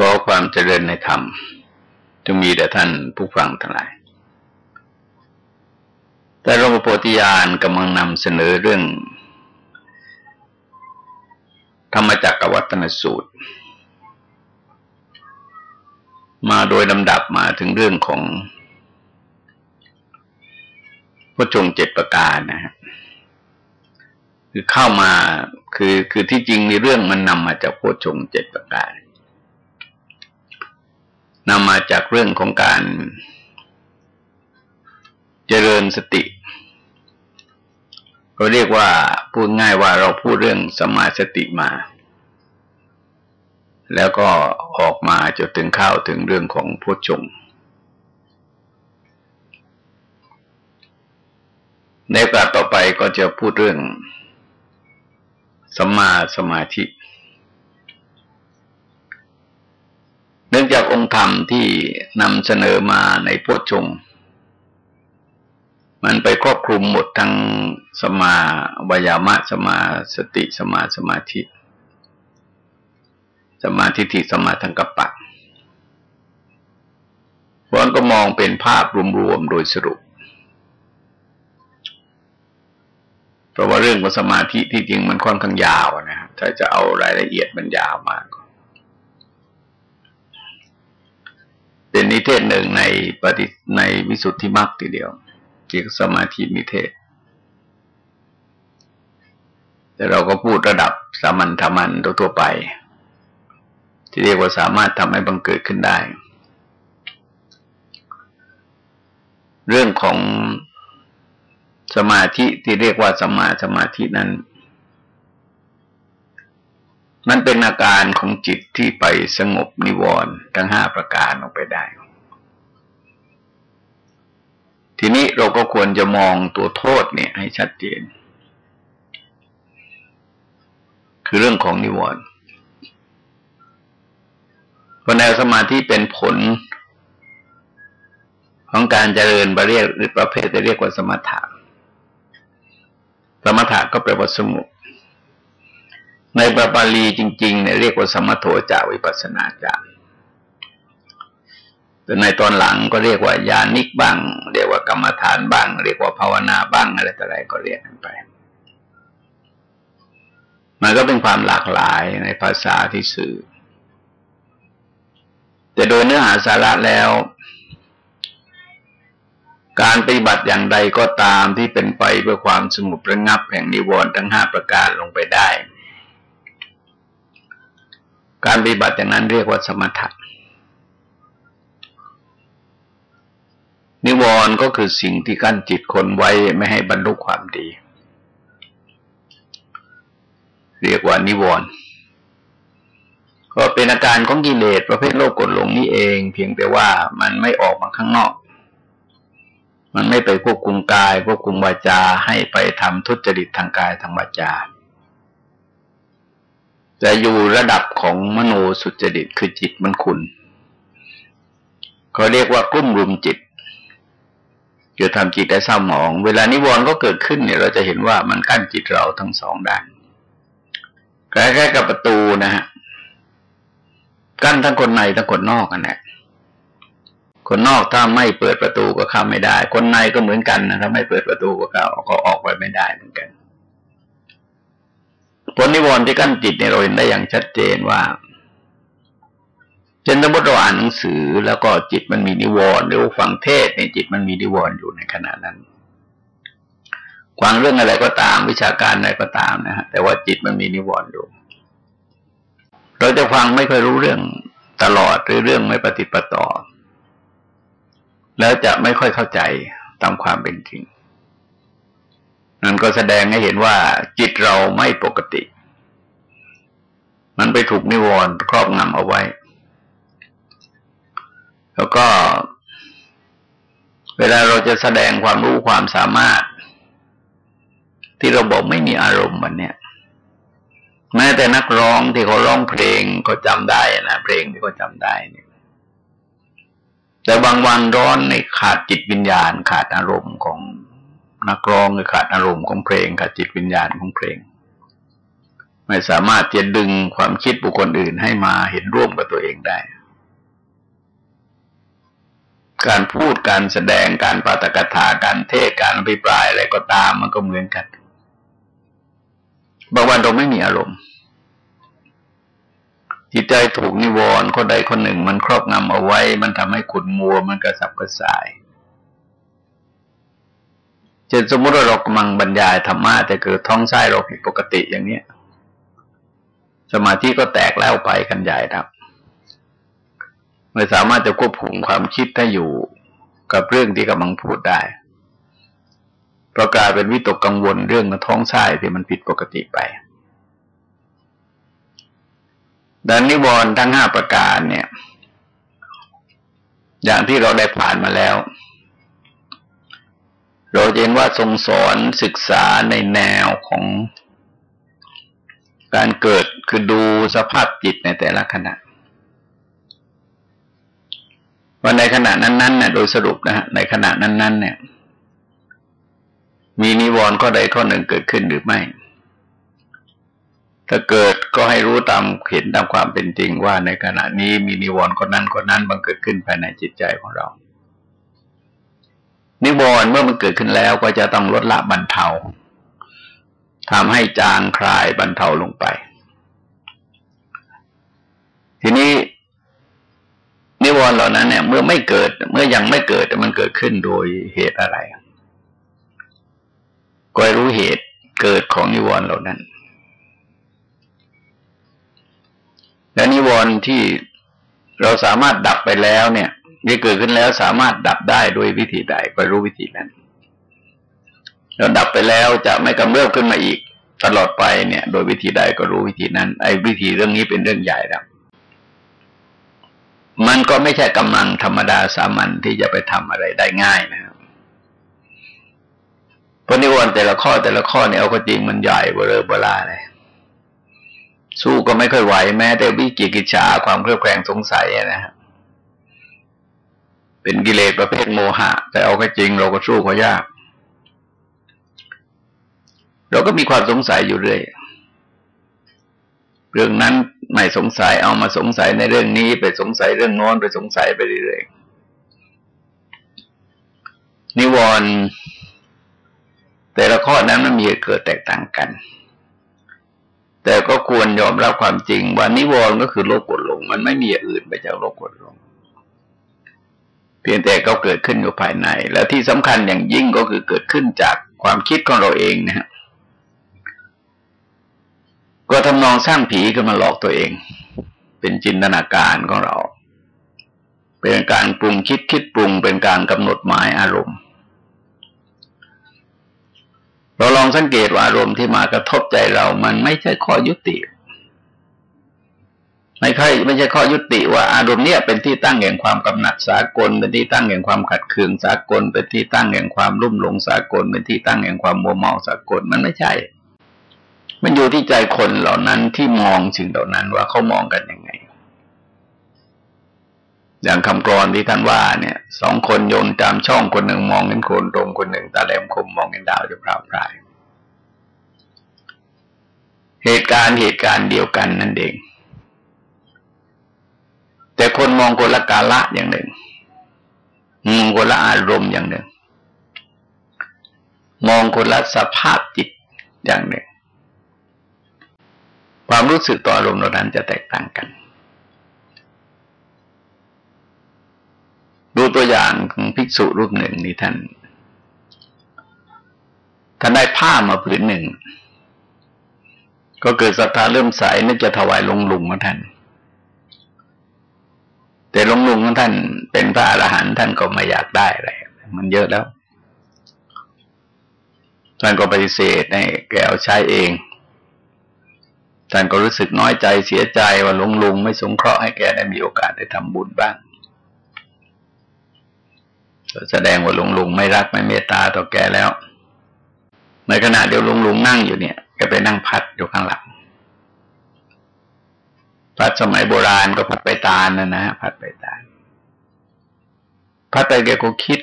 ก็ความเจริญในธรรมจะมีแต่ท่านผู้ฟังทั้งหลาย แต่หลวงพ่อโพธิญาณกำลังนำเสนอเรื่อง ธรรมจักรวัตนสูตร มาโดยลำดับมาถึงเรื่องของพระชงเจ็ดประการนะครับคือเข้ามาคือคือที่จริงในเรื่องมันนำมาจากโพชงเจ็ดประการ นำมาจากเรื่องของการเจริญสติก็เรียกว่าพูดง่ายว่าเราพูดเรื่องสมาสติมา แล้วก็ออกมาจนถึงเข้าถึงเรื่องของโพชงในโอกาสต่อไปก็จะพูดเรื่องสมาสมาธิ เนื่องจากองค์ธรรมที่นำเสนอมาในโพชงมันไปครอบคลุมหมดทั้งสมาวยามะสมาสติสมาสมาธิ สมาธิทิสมาทังกัปปะเพราะนั้นก็มองเป็นภาพรวมๆโดยสรุป เพราะว่าเรื่องของสมาธิที่จริงมันค่อนข้างยาวนะถ้าจะเอารายละเอียดมันยาวมาก เป็นนิเทศหนึ่งในปฏิในวิสุทธิมรรคทีเดียวเกี่ยวกับสมาธินิเทศ แต่เราก็พูดระดับสามัญธรรมันทั่วไป ที่เรียกว่าสามารถทำให้บังเกิดขึ้นได้ เรื่องของสมาธิที่เรียกว่าสมาสมาธินั้น มันเป็นอาการของจิตที่ไปสงบนิวรณ์ทั้งห้าประการออกไปได้ ทีนี้เราก็ควรจะมองตัวโทษเนี่ยให้ชัดเจน คือเรื่องของนิวรณ์เพราะแนวสมาธิเป็นผล ของการเจริญประเรียกหรือประเภทจะเรียกว่าสมถะ สมถะก็แปลว่าสงบ ในบาบาลีจริงๆเนี่ยเรียกว่าสมโทจาวิปัสนาจารแต่ในตอนหลังก็เรียกว่าญาณิกบ้าง เรียกว่ากรรมฐานบ้าง เรียกว่าภาวนาบ้างอะไรต่ออะไรก็เรียกกันไป มันก็เป็นความหลากหลายในภาษาที่สื่อ แต่โดยเนื้อหาสาระแล้ว การปฏิบัติอย่างใดก็ตามที่เป็นไปเพื่อความสงบระงับแห่งนิวรณ์ทั้งห้าประการลงไปได้ การปฏิบัติอย่างนั้นเรียกว่าสมถะนิวรณ์ก็คือสิ่งที่กั้นจิตคนไว้ไม่ให้บรรลุความดี เรียกว่านิวรณ์ก็เป็นอาการของกิเลสประเภทโลกกดลงนี้เอง เพียงแต่ว่ามันไม่ออกมาข้างนอก มันไม่ไปควบคุมกายควบคุมวาจาให้ไปทำทุจริตทางกายทางวาจา แต่อยู่ระดับของมโนสุจริตคือจิตมันขุนเขาเรียกว่ากลุ่มรุมจิตเกิดทำจิตได้เศร้าหมอง เวลานิวรณ์ก็เกิดขึ้นเนี่ย เราจะเห็นว่ามันกั้นจิตเราทั้งสองด้านคล้ๆกับประตูนะฮะกั้นทั้งคนในทั้งคนนอกกันแหละคนนอกถ้าไม่เปิดประตูก็เข้าไม่ได้ คนในก็เหมือนกันนะถ้าไม่เปิดประตูก็เข้าก็ออกไปไม่ได้เหมือนกัน ผลนิวรณ์ที่กั้นจิตเนี่ยเราเห็นได้อย่างชัดเจนว่าเช่นสมมติเราอ่านหนังสือแล้วก็จิตมันมีนิวรณ์หรือฟังเทศในจิตมันมีนิวรณ์อยู่ในขณะนั้นฟังเรื่องอะไรก็ตามวิชาการอะไรก็ตามนะฮะแต่ว่าจิตมันมีนิวรณ์อยู่เราจะฟังไม่ค่อยรู้เรื่องตลอดหรือเรื่องไม่ปฏิปต่อ แล้วจะไม่ค่อยเข้าใจตามความเป็นจริง นั่นก็แสดงให้เห็นว่าจิตเราไม่ปกติ มันไปถูกนิวรณ์ครอบงำเอาไว้ แล้วก็ เวลาเราจะแสดงความรู้ความสามารถ ที่เราบอกไม่มีอารมณ์มันเนี่ยแม้แต่นักร้องที่เขาร้องเพลงเขาจำได้นะเพลงที่เขาจำได้เนี่ย แต่บางวันร้อนในขาดจิตวิญญาณขาดอารมณ์ของ นักร้องขาดอารมณ์ของเพลงขาดจิตวิญญาณของเพลง ไม่สามารถจะดึงความคิดบุคคลอื่นให้มาเห็นร่วมกับตัวเองได้ การพูดการแสดงการปาตกถาการเทศการอภิปรายอะไรก็ตามมันก็เหมือนกันบางวันเราไม่มีอารมณ์ จิตใจถูกนิวรณ์คนใดคนหนึ่ง มันครอบงำเอาไว้ มันทำให้ขุนมัวมันกระสับกระส่าย เช่นสมมติว่าเรากำลังบรรยายธรรมะแต่เกิดท้องไส้เราผิดปกติอย่างเนี้ย สมาธิก็แตกแล้วไปกันใหญ่ครับไม่สามารถจะควบคุมความคิดให้อยู่กับเรื่องที่กำลังพูดได้เพราะกลายเป็นวิตกกังวลเรื่องท้องไส้ที่มันผิดปกติไปดังนิวรณ์ทั้งห้าประการเนี่ย อย่างที่เราได้ผ่านมาแล้ว เราเห็นว่าทรงสอนศึกษาในแนวของการเกิดคือดูสภาพจิตในแต่ละขณะว่าในขณะนั้นๆเนี่ยโดยสรุปนะฮะในขณะนั้น ๆ เนี่ย มีนิวรณ์ข้อใดข้อหนึ่งเกิดขึ้นหรือไม่ ถ้าเกิดก็ให้รู้ตามเห็นตามความเป็นจริงว่าในขณะนี้มีนิวรณ์คนนั้นคนนั้นบังเกิดขึ้นภายในจิตใจของเรา นิวรณ์เมื่อมันเกิดขึ้นแล้วก็จะต้องลดละบรรเทาทำให้จางคลายบรรเทาลงไป ทีนี้นิวรณ์เหล่านั้นเนี่ย เมื่อไม่เกิด เมื่อยังไม่เกิดแต่มันเกิดขึ้นโดยเหตุอะไร ก็รู้เหตุเกิดของนิวรณ์เหล่านั้น และนิวรณ์ที่เราสามารถดับไปแล้วเนี่ย ที่เกิดขึ้นแล้วสามารถดับได้ด้วยวิธีใดไปรู้วิธีนั้นเราดับไปแล้วจะไม่กำเริบขึ้นมาอีก ตลอดไปเนี่ย โดยวิธีใดก็รู้วิธีนั้น ไอ้วิธีเรื่องนี้เป็นเรื่องใหญ่แล้วมันก็ไม่ใช่กำลังธรรมดาสามัญที่จะไปทำอะไรได้ง่ายนะครับเพราะนิวรณ์แต่ละข้อแต่ละข้อเนี่ยเอาก็จริงมันใหญ่เบอร์เบลาเลยสู้ก็ไม่ค่อยไหวแม้แต่วิกิกิจฉาความเครือบแคลงสงสัยนะครับ เป็นกิเลสประเภทโมหะ แต่เอาก็จริงเราก็สู้เขายาก เราก็มีความสงสัยอยู่เรื่อยเรื่องนั้นไม่สงสัยเอามาสงสัยในเรื่องนี้ ไปสงสัยเรื่องโน้นไปสงสัยไปเรื่อยนิวรณ์แต่ละข้อนั้นมันมีเกิดแตกต่างกัน แต่ก็ควรยอมรับความจริงว่านิวรณ์ก็คือโลกกดลง มันไม่มีอื่นไปจากโลกกดลง เพียงแต่ก็เกิดขึ้นอยู่ภายใน แล้วที่สำคัญอย่างยิ่งก็คือเกิดขึ้นจากความคิดของเราเองนะฮะก็ทำนองสร้างผีขึ้นมาหลอกตัวเอง เป็นจินตนาการของเรา เป็นการปรุงคิดคิดปรุงเป็นการกำหนดหมายอารมณ์ เราลองสังเกตว่าอารมณ์ที่มากระทบใจเรามันไม่ใช่ข้อยุติ ไม่ใช่ไม่ใช่ข้อยุติว่าอารมณ์เนี้ยเป็นที่ตั้งแห่งความกำหนัดสากล เป็นที่ตั้งแห่งความขัดเคืองสากล เป็นที่ตั้งแห่งความรุ่มหลงสากล เป็นที่ตั้งแห่งความมัวเมาสากลมันไม่ใช่ มันอยู่ที่ใจคนเหล่านั้นที่มองสิ่งเหล่านั้นว่าเขามองกันยังไง อย่างคำกรอนที่ท่านว่าเนี่ยสองคนโยนตามช่องคนหนึ่งมองเห็นโคนตรงคนหนึ่งตาแหลมคมมองเห็นดาวจะพราวพราย เหตุการณ์เหตุการณ์เดียวกันนั่นเอง แต่คนมองคนละกาละอย่างหนึ่งมองคนละอารมณ์อย่างหนึ่ง มองคนละสภาพจิตอย่างหนึ่ง ความรู้สึกต่ออารมณ์เหล่านั้นจะแตกต่างกัน ดูตัวอย่างของภิกษุรูปหนึ่งนี่ท่านท่านได้ผ้ามาผืนหนึ่ง ก็เกิดศรัทธาเริ่มใสนึกจะถวายลงลุงของท่าน แต่หลวงลุงของท่านเป็นพระอรหันต์ท่านก็ไม่อยากได้อะไรมันเยอะแล้ว ท่านก็ปฏิเสธให้แกเอาใช้เอง ท่านก็รู้สึกน้อยใจเสียใจว่าหลวงลุงไม่สงเคราะห์ให้แกได้มีโอกาสได้ทำบุญบ้างแสดงว่าหลุงลุงไม่รักไม่เมตตาต่อแกแล้ว ในขณะเดียวหลุงลุงนั่งอยู่เนี่ยแกไปนั่งพัดอยู่ข้างหลัง พระสมัยโบราณก็พัดไปตาลนะนะพัดไปตาลพัดไปแกก็คิด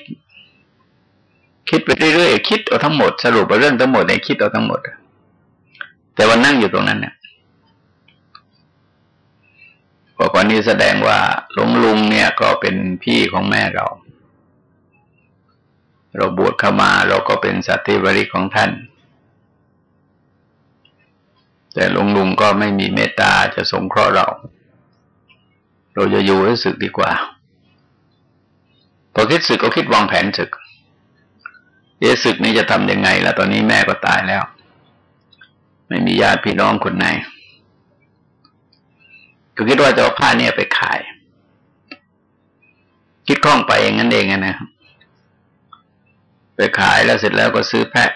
คิดไปเรื่อยๆคิดเอาทั้งหมด สรุปเรื่องทั้งหมดในคิดเอาทั้งหมด แต่วันนั่งอยู่ตรงนั้นเนี่ยบอกว่านี่แสดงว่าหลวงลุงเนี่ยก็เป็นพี่ของแม่เรา เราบวชเข้ามาเราก็เป็นสัตยบริของท่าน แต่หลวงลุงก็ไม่มีเมตตาจะสงเคราะห์เรา เราจะอยู่ให้สึกดีกว่า พอคิดสึกก็คิดวางแผนสึกเดี๋ยวศึกนี้จะทำยังไงล่ะตอนนี้แม่ก็ตายแล้ว ไม่มีญาติพี่น้องคนไหนก็คิดว่าจะเอาผ้าเนี่ยไปขาย คิดคล่องไปอย่างนั้นเองนะไปขายแล้วเสร็จแล้วก็ซื้อแพะ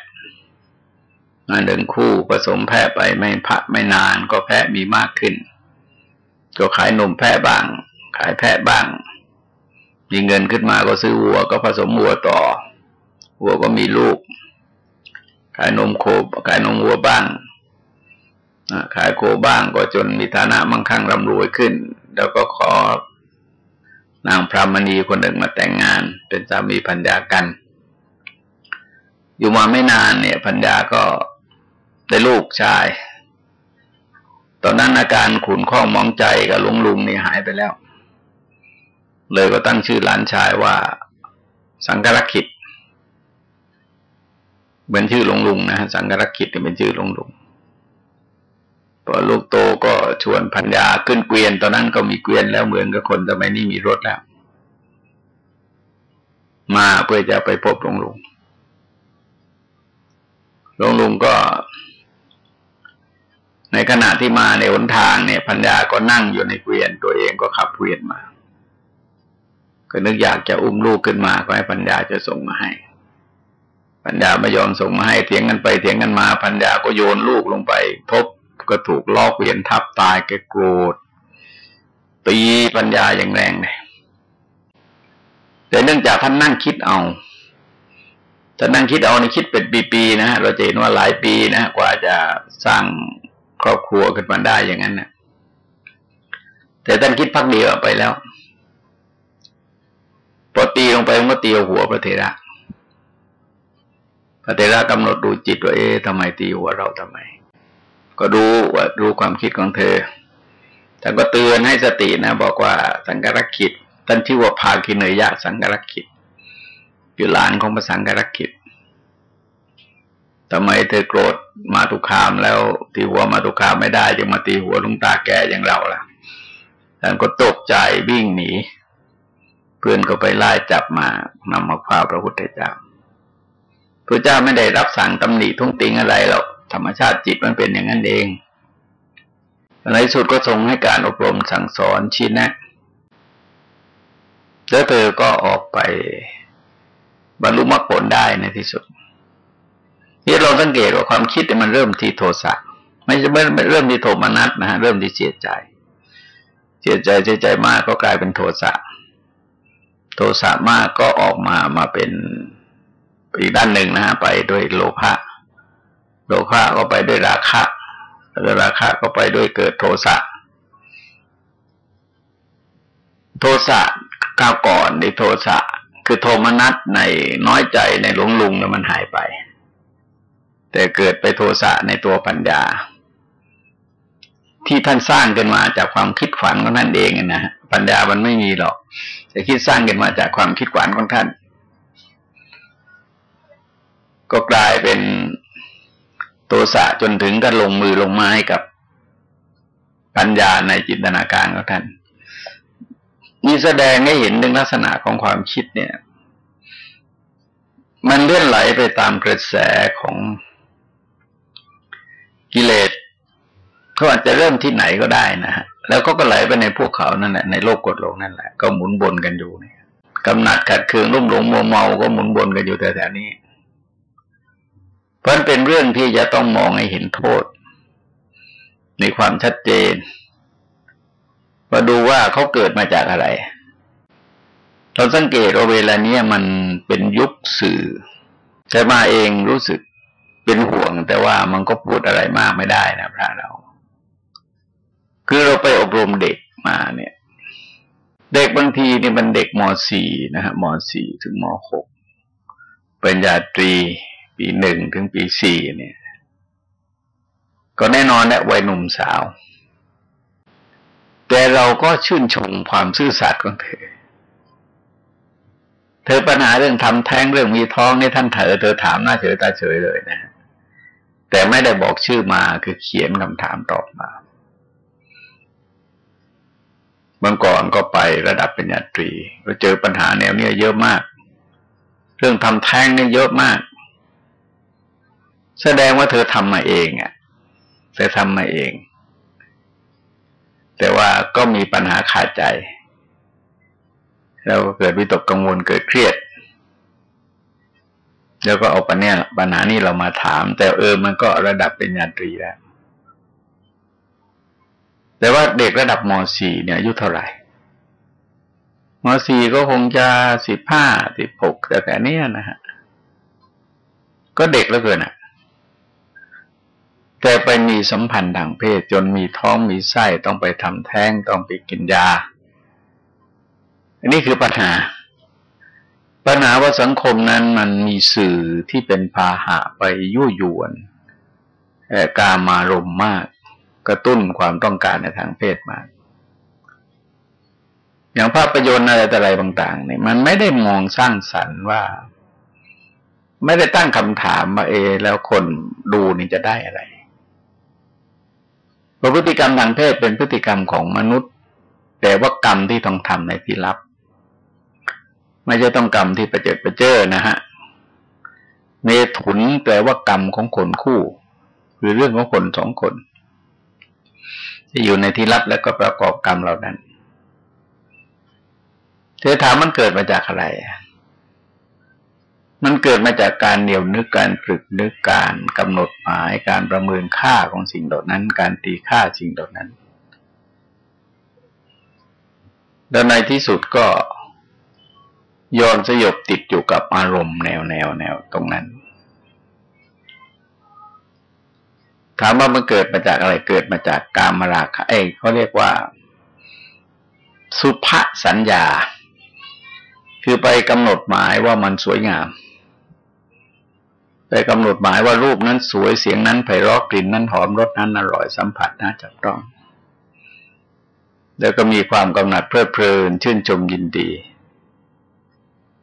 มาเดินคู่ผสมแพะไปไม่พักไม่นานก็แพะมีมากขึ้น ก็ขายนมแพะบ้าง ขายแพะบ้าง มีเงินขึ้นมาก็ซื้อวัวก็ผสมวัวต่อ วัวก็มีลูก ขายนมโคขายนมวัวบ้างขายโคบ้างก็จนมีฐานะมั่งคั่งร่ำรวยขึ้น แล้วก็ขอนางพรามณีคนหนึ่งมาแต่งงาน เป็นสามีพัญญากัน อยู่มาไม่นานเนี่ยพัญญาก็ ได้ลูกชาย ตอนนั้นอาการขุนข้องมองใจกับลุงลุงนี่หายไปแล้ว เลยก็ตั้งชื่อหลานชายว่า สังกรคิดเป็นชื่อหลวงลุงนะสังกรกิจเป็นชื่อหลวงลุงพอลูกโตก็ชวนพัญญาขึ้นเกวียน ตอนนั้นก็มีเกวียนแล้วเหมือนกับคนสมัยนี้มีรถแล้ว มาเพื่อจะไปพบหลวงลุงหลวงลุงก็ ขณะที่มาในหนทางเนี่ยพัญญาก็นั่งอยู่ในเกวียน ตัวเองก็ขับเกวียนมา ก็นึกอยากจะอุ้มลูกขึ้นมาก็ให้พัญญาจะส่งมาให้ปัญญาไม่ยอมส่งมาให้เถียงกันไปเถียงกันมาปัญญาก็โยนลูกลงไปพบก็ถูกลอกเกวียนทับตายแกโกรธตีปัญญาอย่างแรงเลยแต่เนื่องจากท่านนั่งคิดเอาท่านนั่งคิดเอาในคิดเป็นปีๆนะฮะเราจะเห็นว่าหลายปีนะกว่าจะสร้าง ครอบครัวขึ้นมาได้อย่างนั้นนะแต่ท่านคิดพักเดียวไปแล้วพอตีลงไปมันก็ตีหัวพระเถระพระเทระกำหนดดูจิตว่าเอ๊ะทำไมตีหัวเราทำไม ก็ดูว่าดูความคิดของเธอท่านก็เตือนให้สตินะบอกว่าสังกรคิดท่านชื่อว่าภาคินเนยะสังกรคิดอยู่หลานของพระสังกรคิด ทำไมเธอโกรธมาตุคามแล้วตีหัวมาตุคามไม่ได้จะมาตีหัวลุงตาแก่อย่างเราล่ะท่านก็ตกใจวิ่งหนี เพื่อนก็ไปไล่จับมานำมาพาพระพุทธเจ้าพระเจ้าไม่ได้รับสั่งตำหนิทุ่งติงอะไรหรอกธรรมชาติจิตมันเป็นอย่างนั้นเองในสุดก็ทรงให้การอบรมสั่งสอนชี้แนะ แล้วเธอก็ออกไปบรรลุมรรคผลได้ในที่สุด ที่เราสังเกตว่าความคิดมันเริ่มที่โทสะไม่ใช่ไม่เริ่มที่โทมนัสนะฮะเริ่มที่เสียใจ เสียใจเสียใจมากก็กลายเป็นโทสะโทสะมากก็ออกมามาเป็นอีกด้านหนึ่งนะฮะไปด้วยโลภะโลภะก็ไปด้วยราคะแล้วราคะก็ไปด้วยเกิดโทสะโทสะก้าวก่อนในโทสะคือโทมนัสในน้อยใจในหลงลุงแล้วมันหายไป แต่เกิดไปโทสะในตัวปัญญา ที่ท่านสร้างกันมาจากความคิดฝันของท่านเองนะฮะปัญญามันไม่มีหรอกแต่คิดสร้างกันมาจากความคิดฝันของท่าน ก็กลายเป็นโทสะจนถึงกันลงมือลงไม้กับปัญญาในจินตนาการของท่านมีแสดงให้เห็นถึงลักษณะของความคิดเนี่ย มันเลื่อนไหลไปตามกระแสของ กิเลสเขาอาจจะเริ่มที่ไหนก็ได้นะฮะแล้วก็ก็ไหลไปในพวกเขานั่นแหละในโลกกดลงนั่นแหละก็หมุนบนกันอยู่เนี่ยกำหนัดขัดเคืองรุ่มหลงมัวเมาก็หมุนบนกันอยู่แต่แถวนี้เพราะเป็นเรื่องที่จะต้องมองให้เห็นโทษ ในความชัดเจนมาดูว่าเขาเกิดมาจากอะไรเราสังเกตว่าเวลาเนี้ยมันเป็นยุคสื่อแต่มาเองรู้สึก เป็นห่วง แต่ว่ามันก็พูดอะไรมากไม่ได้นะพระเรา คือเราไปอบรมเด็กมาเนี่ย เด็กบางทีเนี่ยมันเด็กม .4 นะฮะม .4 ถึงม .6 เป็นญาตรีปีหนึ่งถึงปีสี่เนี่ย ก็แน่นอนแหละวัยหนุ่มสาว แต่เราก็ชื่นชมความซื่อสัตย์ของเธอ เธอปัญหาเรื่องทำแท้งเรื่องมีท้องนี่ท่านเธอเธอถามหน้าเฉยตาเฉยเลยนะ แต่ไม่ได้บอกชื่อมาคือเขียนคำถามตอบมาบางก่อนก็ไประดับเป็นญาตรีเราเจอปัญหาแนวเนี้ยเยอะมาก เรื่องทำแท้งนี่เยอะมาก แสดงว่าเธอทำมาเองอะเธอทำมาเอง แต่ว่าก็มีปัญหาขาดใจ แล้วก็เกิดวิตกกังวลเกิดเครียด แล้วก็เอาปัญหาปัญหานี้เรามาถาม แต่เออมันก็ระดับเป็นญาตรีแล้ว แต่ว่าเด็กระดับม .4 เนี่ยอายุเท่าไหร่ม .4 ก็คงจะสิบห้าสิบหกแต่แต่นี้นะฮะก็เด็กแล้วเกินอะ แต่ไปมีสัมพันธ์ทางเพศจนมีท้องมีไส้ต้องไปทำแท้งต้องไปกินยา อันนี้คือปัญหา ปัญหาว่าสังคมนั้นมันมีสื่อที่เป็นพาหะไปยั่วยวนกามารมมาก กระตุ้นความต้องการในทางเพศมาก อย่างภาพยนตร์อะไรแต่อะไรต่างๆเนี่ยมันไม่ได้มองสร้างสรรค์ว่า ไม่ได้ตั้งคำถามมาเอ แล้วคนดูนี่จะได้อะไรพฤติกรรมทางเพศเป็นพฤติกรรมของมนุษย์ แต่ว่ากรรมที่ต้องทำในที่ลับ ไม่ใช่ต้องกรรมที่ประเจิดประเจิดนะฮะเมถุนแปลว่ากรรมของคนคู่ หรือเรื่องของคนสองคนที่อยู่ในที่ลับแล้วก็ประกอบกรรมเหล่านั้นเธอถามมันเกิดมาจากอะไร มันเกิดมาจากการเหนียวนึกการฝึกนึกการกำหนดหมายการประเมินค่าของสิ่งเหล่านั้น การตีค่าสิ่งเหล่านั้น แล้วในที่สุดก็ ยอนสยบติดอยู่กับอารมณ์แนวแนวแนวตรงนั้น ถามว่ามันเกิดมาจากอะไรเกิดมาจากกามราคะเอ้เขาเรียกว่า สุภสัญญา คือไปกำหนดหมายว่ามันสวยงาม ไปกำหนดหมายว่ารูปนั้นสวยเสียงนั้นไพเราะกลิ่นนั้นหอมรสนั้นอร่อยสัมผัสน่าจับต้อง แล้วก็มีความกำหนัดเพลิดเพลิน ชื่นชมยินดี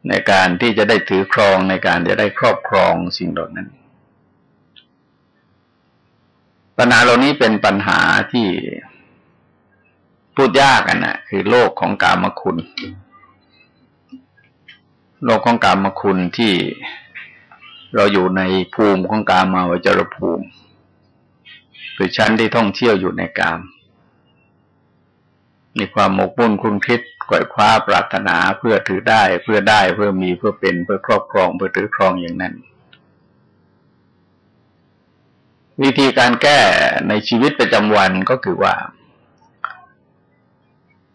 ในการที่จะได้ถือครองในการจะได้ครอบครองสิ่งเหล่านั้น ปัญหาเหล่านี้เป็นปัญหาที่พูดยากกันนะคือโลกของกามคุณ โลกของกามคุณที่เราอยู่ในภูมิของกามาวจรภูมิคือชั้นที่ท่องเที่ยวอยู่ในกาม มีความหมกมุ่นคุ้นคิด ก่อยคว้าปรารถนาเพื่อถือได้เพื่อได้เพื่อมีเพื่อเป็นเพื่อครอบครองเพื่อถือครองอย่างนั้น วิธีการแก้ในชีวิตประจำวันก็คือว่า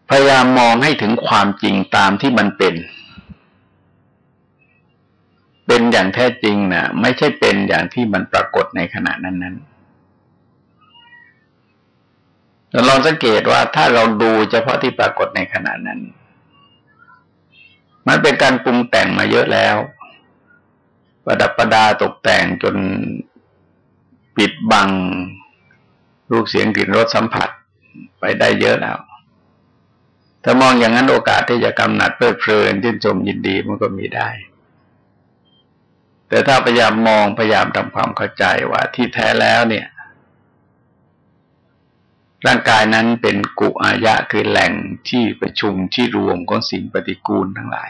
พยายามมองให้ถึงความจริงตามที่มันเป็น เป็นอย่างแท้จริงนะไม่ใช่เป็นอย่างที่มันปรากฏในขณะนั้นนั้นเรา ลองสังเกตว่าถ้าเราดูเฉพาะที่ปรากฏในขณะนั้น มันเป็นการปรุงแต่งมาเยอะแล้ว ประดับประดาตกแต่งจนปิดบัง รูปเสียงกลิ่นรสสัมผัสไปได้เยอะแล้วถ้ามองอย่างนั้นโอกาสที่จะกำหนัดเพลิดเพลินชื่นชมยินดีมันก็มีได้ แต่ถ้าพยายามมองพยายามทำความเข้าใจว่าที่แท้แล้วเนี่ย ร่างกายนั้นเป็นกุอายะคือแหล่งที่ประชุมที่รวมของสิ่งปฏิกูลทั้งหลาย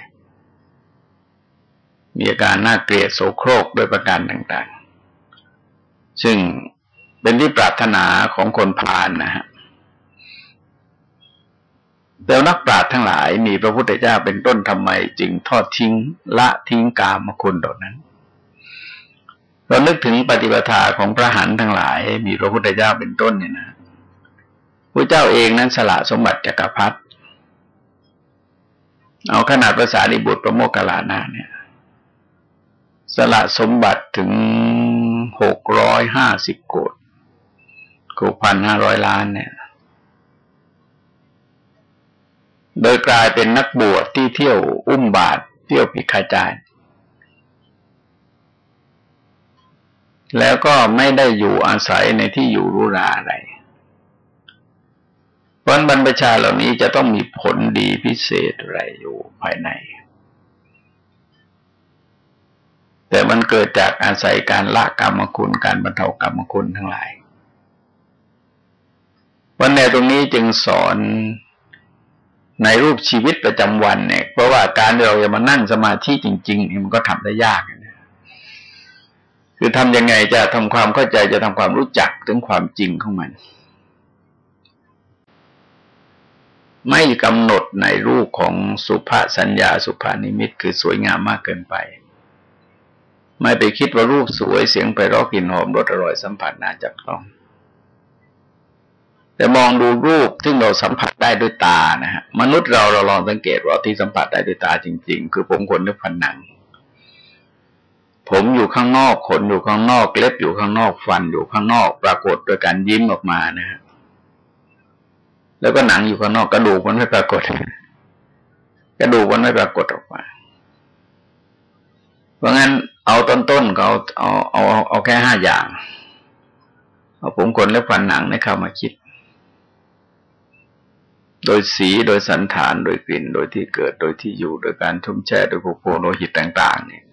มีอาการน่าเกลียดโสโครกด้วยประการต่างๆ ซึ่งเป็นที่ปรารถนาของคนพาลนะฮะแต่นักปราชญ์ทั้งหลายมีพระพุทธเจ้าเป็นต้นทำไม จึงทอดทิ้ง ละทิ้งกามคุณดนั้น เรานึกถึงปฏิปทาของพระหันทั้งหลาย มีพระพุทธเจ้าเป็นต้นเนี่ยนะ พระเจ้าเองนั้นสละสมบัติจักรพรรดิเอาขนาดภาษาดิบุตรประโมกขลานาเนี่ย สละสมบัติถึงหกร้อยห้าสิบโกดกพันห้าร้อยล้านเนี่ย โดยกลายเป็นนักบวชที่เที่ยวอุ้มบาตเที่ยวผิดขาจายแล้วก็ไม่ได้อยู่อาศัยในที่อยู่รุราอะไร เพราะบรรพชาเหล่านี้จะต้องมีผลดีพิเศษอะไรอยู่ภายใน แต่มันเกิดจากอาศัยการละกรรมคุณการบรรเทากรรมคุณทั้งหลาย วันแนวตรงนี้จึงสอนในรูปชีวิตประจำวันเนี่ย เพราะว่าการเราจะมานั่งสมาธิจริงๆมันก็ทำได้ยากคือทำยังไงจะทำความเข้าใจจะทำความรู้จักถึงความจริงของมัน ไม่กำหนดในรูปของสุภาสัญญาสุภานิมิตคือสวยงามมากเกินไป ไม่ไปคิดว่ารูปสวยเสียงไปรอกลิ่นหอมรสอร่อยสัมผัสน่าจับต้อง แต่มองดูรูปซึ่งเราสัมผัสได้ด้วยตานะฮะมนุษย์เราเราลองสังเกตว่าที่สัมผัสได้ด้วยตาจริง ๆ คือผมขนและผนัง ผมอยู่ข้างนอกขนอยู่ข้างนอกเล็บอยู่ข้างนอกฟันอยู่ข้างนอก ปรากฏโดยการยิ้มออกมานะฮะ แล้วก็หนังอยู่ข้างนอกกระดูกมันไม่ปรากฏ กระดูกมันไม่ปรากฏออกมา เพราะงั้นเอาต้นๆก็เอาเอาเอาเอาแค่ห้าอย่าง เอาผมขนและฟันหนังในเข้ามาคิด โดยสีโดยสันฐานโดยกลิ่น โดยที่เกิดโดยที่อยู่โดยการทุ่มแช่โดยโพโลหิตต่าง ๆ เนี่ย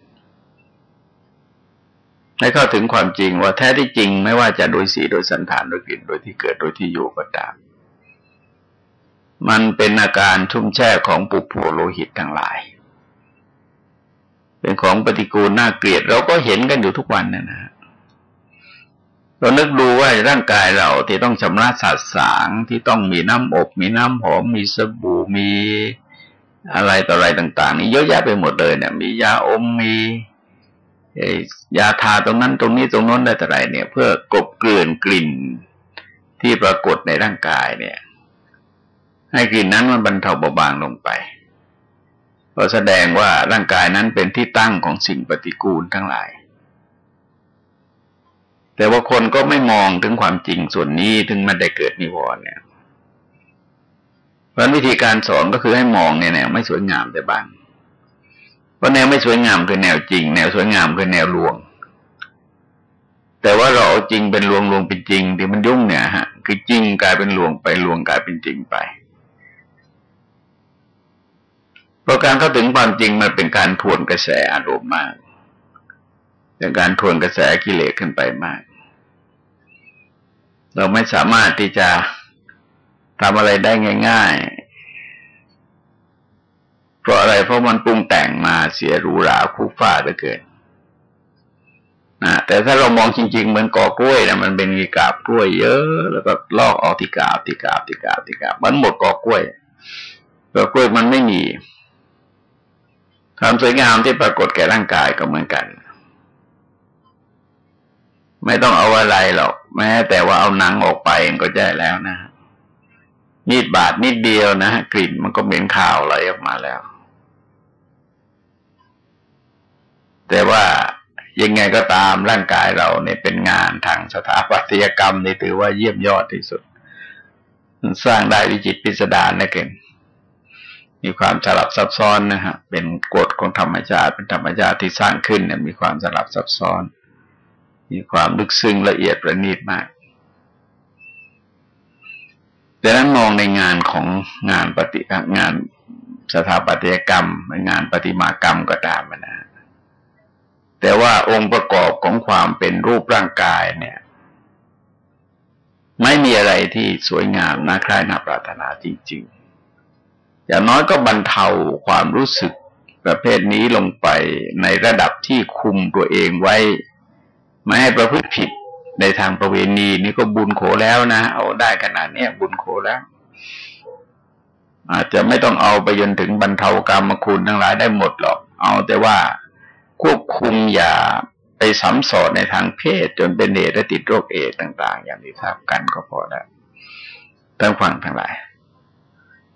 ให้เข้าถึงความจริงว่าแท้ที่จริงไม่ว่าจะโดยสีโดยสันฐานโดยกลิ่นโดยที่เกิดโดยที่อยู่ก็ตาม มันเป็นอาการชุ่มแช่ของปุโพโลหิตทั้งหลาย เป็นของปฏิกูลน่าเกลียด เราก็เห็นกันอยู่ทุกวันนะนะเรานึกดูว่าร่างกายเราที่ต้องชำระสัดสางที่ต้องมีน้ำอบ มีน้ำหอม มีสบู่มีอะไรต่ออะไรต่าง ๆ นี่เยอะแยะไปหมดเลยเนี่ยมียาอมมียาทาตรงนั้นตรงนี้ตรงนั้นได้แต่ไรเนี่ย เพื่อกบเกลื่อนกลิ่นที่ปรากฏในร่างกายเนี่ย ให้กลิ่นนั้นมันบรรเทาเบาบางลงไปก็แสดงว่าร่างกายนั้นเป็นที่ตั้งของสิ่งปฏิกูลทั้งหลาย แต่ว่าคนก็ไม่มองถึงความจริงส่วนนี้ถึงมันได้เกิดนิวรณ์เนี่ยเพราะวิธีการสอนก็คือให้มองในแนวไม่สวยงามแต่บ้างเพราะแนวไม่สวยงามคือแนวจริง แนวสวยงามคือแนวลวง แต่ว่าเราเอาจริงเป็นลวงลวงเป็นจริงที่มันยุ่งเนี่ยฮะ คือจริงกลายเป็นลวงไปลวงกลายเป็นจริงไป เพราะการเข้าถึงความจริงมันเป็นการทวนกระแสอารมณ์มากเป็นการทวนกระแสกิเลสขึ้นไปมาก เราไม่สามารถที่จะทำอะไรได้ง่าย ๆ เพราะอะไรเพราะมันปรุงแต่งมาเสียหรูหราคู่ฟ้าเหลือเกินนะแต่ถ้าเรามองจริงๆ เหมือนกอกล้วยนะมันเป็นกีกาบกล้วยเยอะ แล้วก็ลอกออกที่กาบที่กาบที่กาบที่กาบมันหมดกอกล้วยกอกล้วยมันไม่มี ความสวยงามที่ปรากฏแก่ร่างกายก็เหมือนกัน ไม่ต้องเอาอะไรหรอก แม้แต่ว่าเอาหนังออกไปก็ได้แล้วนะมีดบาดนิดเดียวนะกลิ่นมันก็เหม็นข่าวอะไรออกมาแล้ว แต่ว่ายังไงก็ตามร่างกายเราเนี่ยเป็นงานทางสถาปัตยกรรมนี่ถือว่าเยี่ยมยอดที่สุด สร้างได้วิจิตพิสดารนะเก่ง มีความสลับซับซ้อนนะฮะ เป็นกฎของธรรมชาติ เป็นธรรมชาติที่สร้างขึ้นเนี่ยมีความสลับซับซ้อน มีความลึกซึ้งละเอียดประณีตมากดังนั้นมองในงานของงานปฏิงานสถาปัตยกรรมงานปฏิมากรรมก็ตามนะ แต่ว่าองค์ประกอบของความเป็นรูปร่างกายเนี่ย ไม่มีอะไรที่สวยงามน่าใคร่น่าปรารถนาจริง ๆ อย่างน้อยก็บรรเทาความรู้สึกประเภทนี้ลงไปในระดับที่คุมตัวเองไว้ ไม่ให้ประพฤติผิดในทางประเวณีนี่ก็บุญโขแล้วนะ เอาได้ขนาดนี้บุญโขแล้ว อาจจะไม่ต้องเอาไปจนถึงบรรเทากรรมคุณทั้งหลายได้หมดหรอก เอาแต่ว่าควบคุมอย่าไปสัมสอดในทางเพศ จนเป็นเหตุและติดโรคเอดต่าง ๆ อย่างที่ทราบกันก็พอแล้วทั้งฟังทั้งหลาย